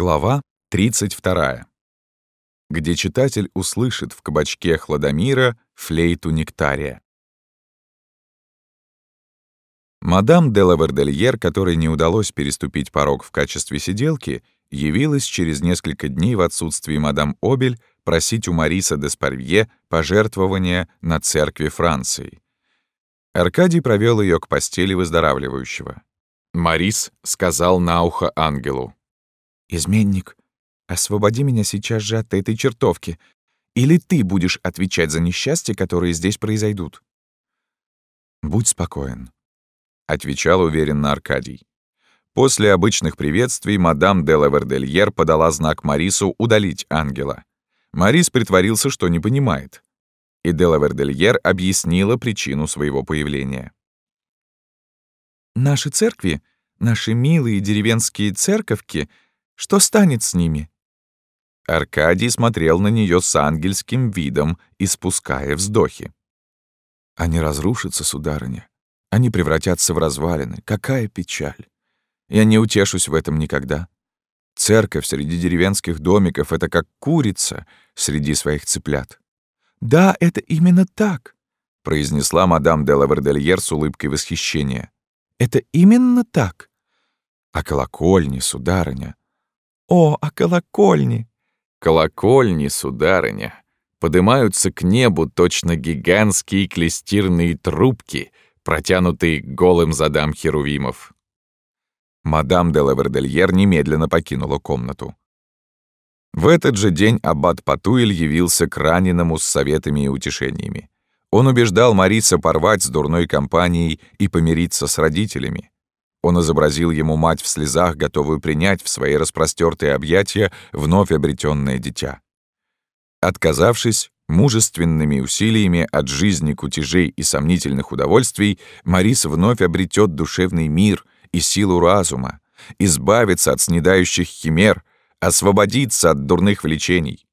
Глава 32. Где читатель услышит в кабачке Хладомира флейту нектария. Мадам де Лавердельер, которой не удалось переступить порог в качестве сиделки, явилась через несколько дней в отсутствии мадам Обель просить у Мариса де Спарвье пожертвования на церкви Франции. Аркадий провел ее к постели выздоравливающего. Марис сказал на ухо ангелу. «Изменник, освободи меня сейчас же от этой чертовки, или ты будешь отвечать за несчастья, которые здесь произойдут». «Будь спокоен», — отвечал уверенно Аркадий. После обычных приветствий мадам де Лавердельер подала знак Марису удалить ангела. Марис притворился, что не понимает. И де Лавердельер объяснила причину своего появления. «Наши церкви, наши милые деревенские церковки — что станет с ними?» Аркадий смотрел на нее с ангельским видом, испуская вздохи. «Они разрушатся, сударыня. Они превратятся в развалины. Какая печаль! Я не утешусь в этом никогда. Церковь среди деревенских домиков — это как курица среди своих цыплят». «Да, это именно так», — произнесла мадам де Лавердельер с улыбкой восхищения. «Это именно так». «А колокольни, сударыня, о, а колокольни! Колокольни, сударыня, поднимаются к небу точно гигантские клестирные трубки, протянутые голым задам херувимов. Мадам де Лавердельер немедленно покинула комнату. В этот же день аббат Патуэль явился к раненому с советами и утешениями. Он убеждал Мариса порвать с дурной компанией и помириться с родителями. Он изобразил ему мать в слезах, готовую принять в свои распростертые объятия вновь обретенное дитя. Отказавшись мужественными усилиями от жизни кутежей и сомнительных удовольствий, Марис вновь обретет душевный мир и силу разума, избавится от снедающих химер, освободиться от дурных влечений.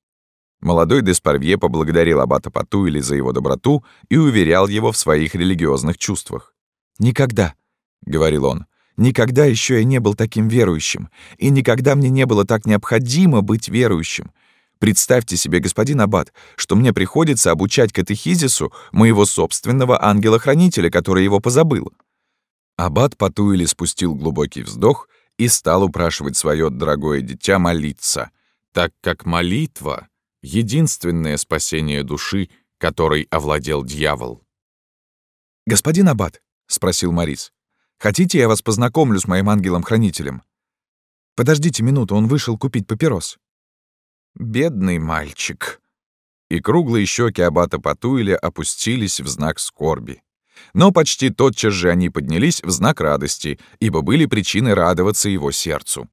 Молодой Деспарвье поблагодарил аббата Патуэля за его доброту и уверял его в своих религиозных чувствах. «Никогда», — говорил он, Никогда еще я не был таким верующим, и никогда мне не было так необходимо быть верующим. Представьте себе, господин Аббат, что мне приходится обучать катехизису моего собственного ангела-хранителя, который его позабыл». Аббат Патуили спустил глубокий вздох и стал упрашивать свое дорогое дитя молиться, так как молитва — единственное спасение души, которой овладел дьявол. «Господин Аббат», — спросил Морис, Хотите, я вас познакомлю с моим ангелом-хранителем? Подождите минуту, он вышел купить папирос». «Бедный мальчик». И круглые щеки аббата Патуиля опустились в знак скорби. Но почти тотчас же они поднялись в знак радости, ибо были причины радоваться его сердцу.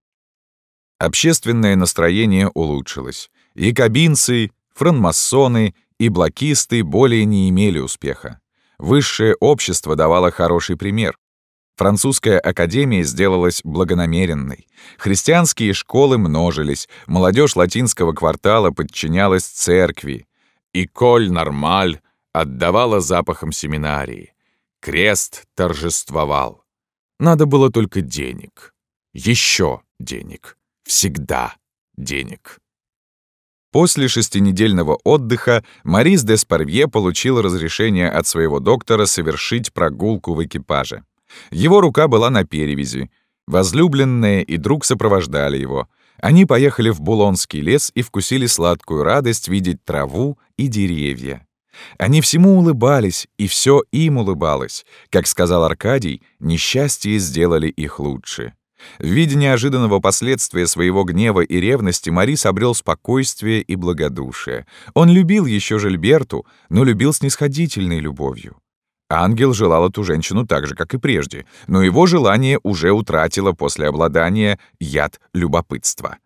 Общественное настроение улучшилось. И кабинцы, франмассоны и блокисты более не имели успеха. Высшее общество давало хороший пример. Французская академия сделалась благонамеренной. Христианские школы множились, молодежь латинского квартала подчинялась церкви. И коль нормаль отдавала запахом семинарии. Крест торжествовал. Надо было только денег. Еще денег. Всегда денег. После шестинедельного отдыха Марис де Спарвье получил разрешение от своего доктора совершить прогулку в экипаже. Его рука была на перевязи. Возлюбленная и друг сопровождали его. Они поехали в Булонский лес и вкусили сладкую радость видеть траву и деревья. Они всему улыбались, и все им улыбалось. Как сказал Аркадий, несчастье сделали их лучше. В виде неожиданного последствия своего гнева и ревности Марис обрел спокойствие и благодушие. Он любил еще Жильберту, но любил снисходительной любовью. Ангел желал эту женщину так же, как и прежде, но его желание уже утратило после обладания яд любопытства.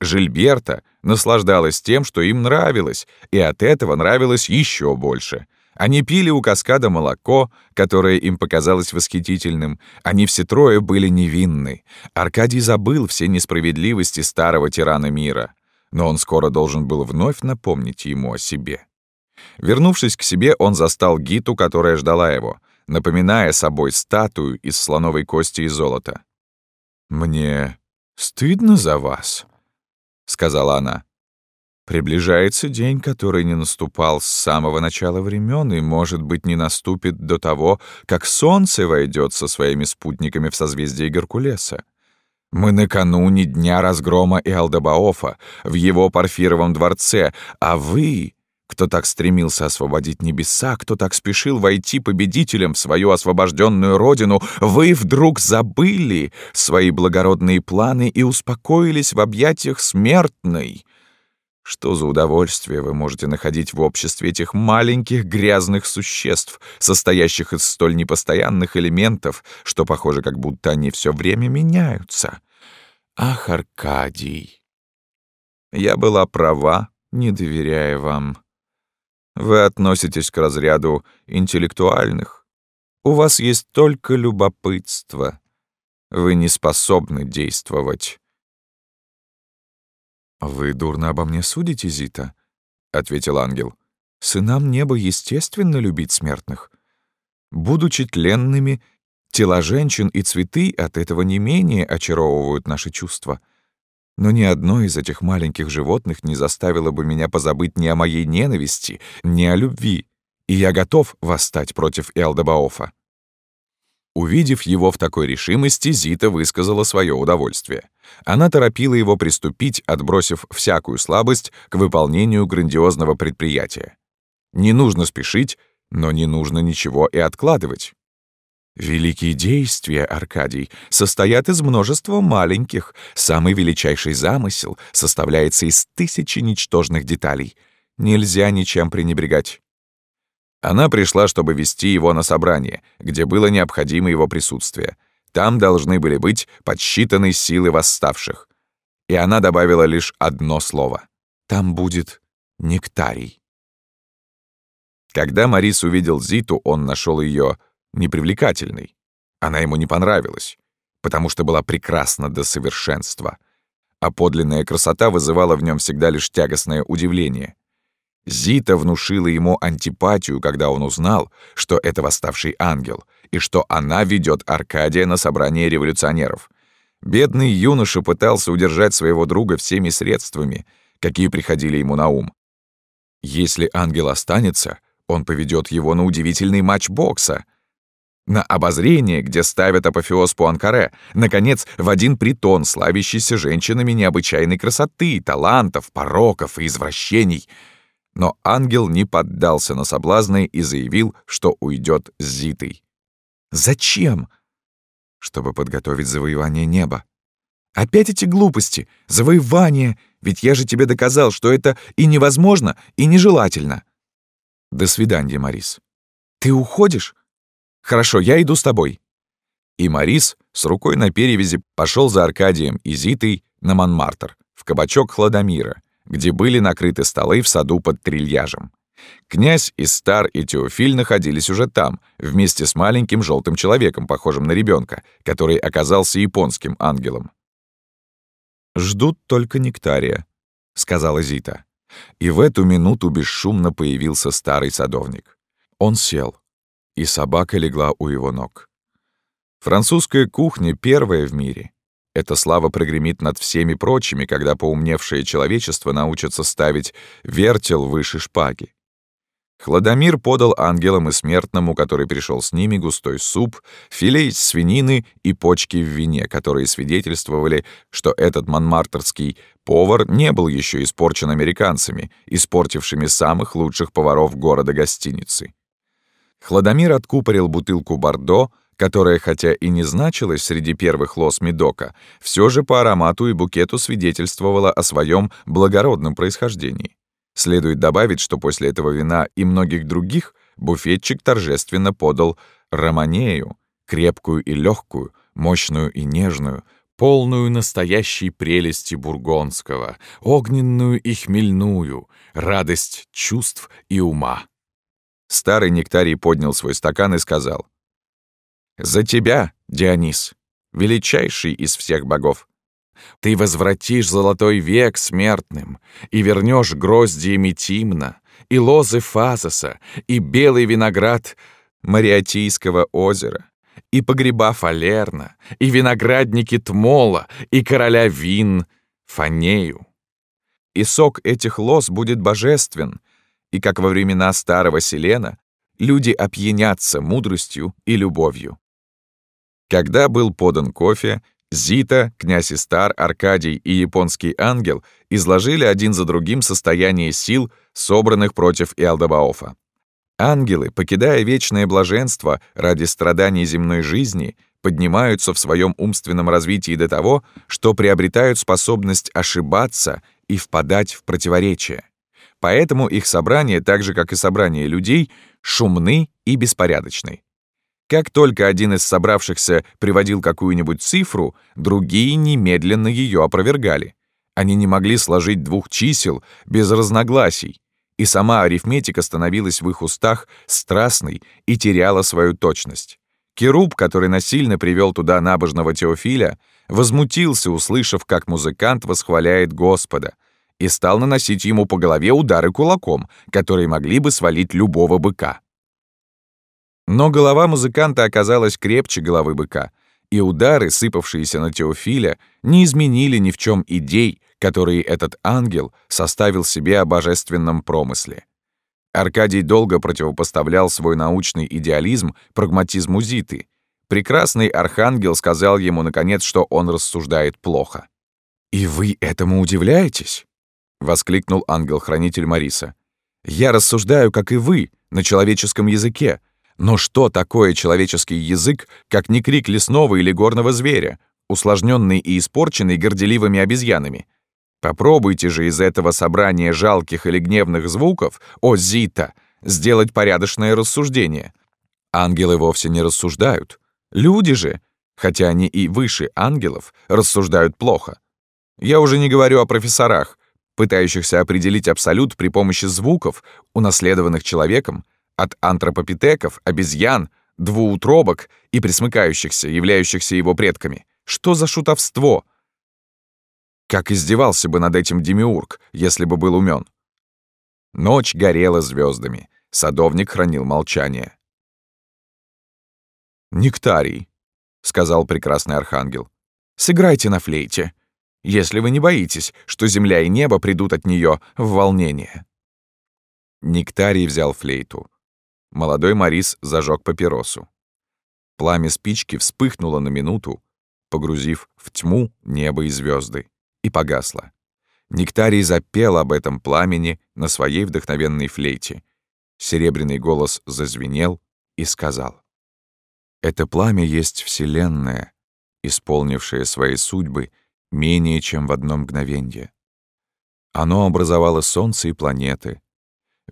Жильберта наслаждалась тем, что им нравилось, и от этого нравилось еще больше. Они пили у каскада молоко, которое им показалось восхитительным. Они все трое были невинны. Аркадий забыл все несправедливости старого тирана мира. Но он скоро должен был вновь напомнить ему о себе. Вернувшись к себе, он застал Гиту, которая ждала его, напоминая собой статую из слоновой кости и золота. «Мне стыдно за вас», — сказала она. Приближается день, который не наступал с самого начала времен и, может быть, не наступит до того, как Солнце войдет со своими спутниками в созвездие Геркулеса. Мы накануне дня разгрома Иалдебаофа в его парфировом дворце, а вы, кто так стремился освободить небеса, кто так спешил войти победителем в свою освобожденную родину, вы вдруг забыли свои благородные планы и успокоились в объятиях смертной. Что за удовольствие вы можете находить в обществе этих маленьких грязных существ, состоящих из столь непостоянных элементов, что похоже, как будто они все время меняются? Ах, Аркадий! Я была права, не доверяя вам. Вы относитесь к разряду интеллектуальных. У вас есть только любопытство. Вы не способны действовать. «Вы дурно обо мне судите, Зита?» — ответил ангел. «Сынам неба естественно любить смертных. Будучи тленными, тела женщин и цветы от этого не менее очаровывают наши чувства. Но ни одно из этих маленьких животных не заставило бы меня позабыть ни о моей ненависти, ни о любви, и я готов восстать против Элдебаофа». Увидев его в такой решимости, Зита высказала свое удовольствие. Она торопила его приступить, отбросив всякую слабость к выполнению грандиозного предприятия. Не нужно спешить, но не нужно ничего и откладывать. Великие действия, Аркадий, состоят из множества маленьких. Самый величайший замысел составляется из тысячи ничтожных деталей. Нельзя ничем пренебрегать. Она пришла, чтобы вести его на собрание, где было необходимо его присутствие. Там должны были быть подсчитаны силы восставших. И она добавила лишь одно слово. Там будет нектарий. Когда Марис увидел Зиту, он нашел ее непривлекательной. Она ему не понравилась, потому что была прекрасна до совершенства. А подлинная красота вызывала в нем всегда лишь тягостное удивление — Зита внушила ему антипатию, когда он узнал, что это восставший ангел, и что она ведет Аркадия на собрание революционеров. Бедный юноша пытался удержать своего друга всеми средствами, какие приходили ему на ум. Если ангел останется, он поведет его на удивительный матч бокса, на обозрение, где ставят апофеоз Пуанкаре, наконец, в один притон, славящийся женщинами необычайной красоты, талантов, пороков и извращений — но ангел не поддался на соблазны и заявил, что уйдет с Зитой. «Зачем?» «Чтобы подготовить завоевание неба». «Опять эти глупости! Завоевание! Ведь я же тебе доказал, что это и невозможно, и нежелательно!» «До свидания, Марис». «Ты уходишь?» «Хорошо, я иду с тобой». И Марис с рукой на перевязи пошел за Аркадием и Зитой на Монмартр, в кабачок Хладомира, где были накрыты столы в саду под трильяжем. Князь и Стар и Теофиль находились уже там, вместе с маленьким желтым человеком, похожим на ребенка, который оказался японским ангелом. «Ждут только нектария», — сказала Зита. И в эту минуту бесшумно появился старый садовник. Он сел, и собака легла у его ног. Французская кухня первая в мире — эта слава прогремит над всеми прочими, когда поумневшее человечество научится ставить вертел выше шпаги. Хладомир подал ангелам и смертному, который пришел с ними, густой суп, филе из свинины и почки в вине, которые свидетельствовали, что этот манмартерский повар не был еще испорчен американцами, испортившими самых лучших поваров города-гостиницы. Хладомир откупорил бутылку бордо, которая, хотя и не значилась среди первых лос Медока, все же по аромату и букету свидетельствовала о своем благородном происхождении. Следует добавить, что после этого вина и многих других буфетчик торжественно подал романею, крепкую и легкую, мощную и нежную, полную настоящей прелести бургонского, огненную и хмельную, радость чувств и ума. Старый нектарий поднял свой стакан и сказал — за тебя, Дионис, величайший из всех богов. Ты возвратишь золотой век смертным и вернешь грозди Метимна, и лозы Фазоса, и белый виноград Мариатийского озера, и погреба Фалерна, и виноградники Тмола, и короля вин Фанею. и сок этих лос будет божествен, и как во времена старого Селена люди опьянятся мудростью и любовью. Когда был подан кофе, Зита, князь Истар, Аркадий и японский ангел изложили один за другим состояние сил, собранных против Иалдабаофа. Ангелы, покидая вечное блаженство ради страданий земной жизни, поднимаются в своем умственном развитии до того, что приобретают способность ошибаться и впадать в противоречие. Поэтому их собрания, так же как и собрания людей, шумны и беспорядочны. Как только один из собравшихся приводил какую-нибудь цифру, другие немедленно ее опровергали. Они не могли сложить двух чисел без разногласий, и сама арифметика становилась в их устах страстной и теряла свою точность. Керуб, который насильно привел туда набожного Теофиля, возмутился, услышав, как музыкант восхваляет Господа, и стал наносить ему по голове удары кулаком, которые могли бы свалить любого быка. Но голова музыканта оказалась крепче головы быка, и удары, сыпавшиеся на Теофиля, не изменили ни в чем идей, которые этот ангел составил себе о божественном промысле. Аркадий долго противопоставлял свой научный идеализм прагматизму Зиты. Прекрасный архангел сказал ему, наконец, что он рассуждает плохо. «И вы этому удивляетесь?» — воскликнул ангел-хранитель Мариса. «Я рассуждаю, как и вы, на человеческом языке, но что такое человеческий язык, как не крик лесного или горного зверя, усложненный и испорченный горделивыми обезьянами? Попробуйте же из этого собрания жалких или гневных звуков, о Зита, сделать порядочное рассуждение. Ангелы вовсе не рассуждают. Люди же, хотя они и выше ангелов, рассуждают плохо. Я уже не говорю о профессорах, пытающихся определить абсолют при помощи звуков, унаследованных человеком, от антропопитеков, обезьян, двуутробок и присмыкающихся, являющихся его предками. Что за шутовство? Как издевался бы над этим Демиург, если бы был умен. Ночь горела звездами. Садовник хранил молчание. «Нектарий», — сказал прекрасный архангел, — «сыграйте на флейте, если вы не боитесь, что земля и небо придут от нее в волнение». Нектарий взял флейту. Молодой Морис зажег папиросу. Пламя спички вспыхнуло на минуту, погрузив в тьму небо и звезды, и погасло. Нектарий запел об этом пламени на своей вдохновенной флейте. Серебряный голос зазвенел и сказал. «Это пламя есть Вселенная, исполнившая свои судьбы менее чем в одно мгновенье. Оно образовало Солнце и планеты,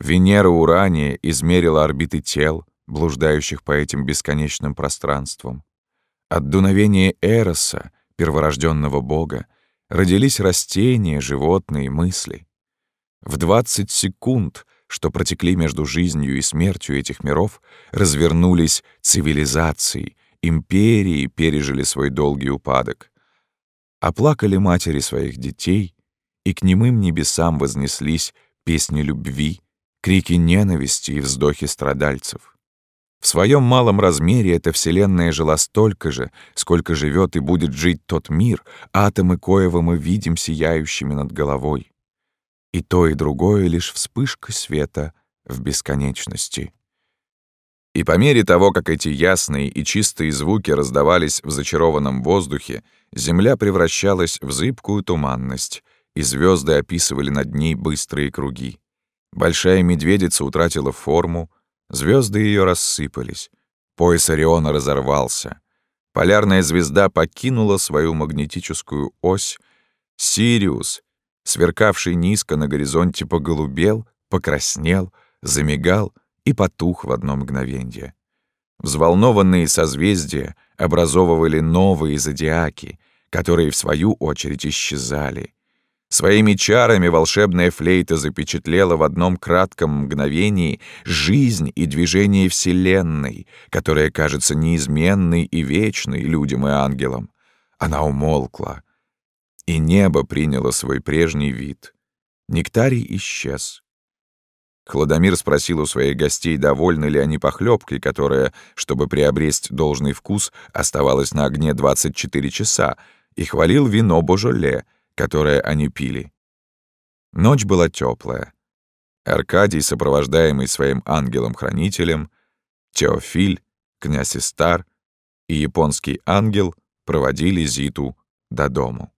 Венера Урания измерила орбиты тел, блуждающих по этим бесконечным пространствам. От дуновения Эроса, перворожденного бога, родились растения, животные, мысли. В 20 секунд, что протекли между жизнью и смертью этих миров, развернулись цивилизации, империи пережили свой долгий упадок. Оплакали матери своих детей, и к немым небесам вознеслись песни любви, крики ненависти и вздохи страдальцев. В своем малом размере эта Вселенная жила столько же, сколько живет и будет жить тот мир, атомы коего мы видим сияющими над головой. И то, и другое — лишь вспышка света в бесконечности. И по мере того, как эти ясные и чистые звуки раздавались в зачарованном воздухе, Земля превращалась в зыбкую туманность, и звезды описывали над ней быстрые круги. Большая медведица утратила форму, звезды ее рассыпались, пояс Ориона разорвался, полярная звезда покинула свою магнетическую ось, Сириус, сверкавший низко на горизонте, поголубел, покраснел, замигал и потух в одно мгновенье. Взволнованные созвездия образовывали новые зодиаки, которые, в свою очередь, исчезали. Своими чарами волшебная флейта запечатлела в одном кратком мгновении жизнь и движение Вселенной, которая кажется неизменной и вечной людям и ангелам. Она умолкла, и небо приняло свой прежний вид. Нектарий исчез. Хладомир спросил у своих гостей, довольны ли они похлебкой, которая, чтобы приобрести должный вкус, оставалась на огне 24 часа, и хвалил вино Божоле — которое они пили. Ночь была теплая. Аркадий, сопровождаемый своим ангелом-хранителем, Теофиль, князь Истар и японский ангел проводили Зиту до дому.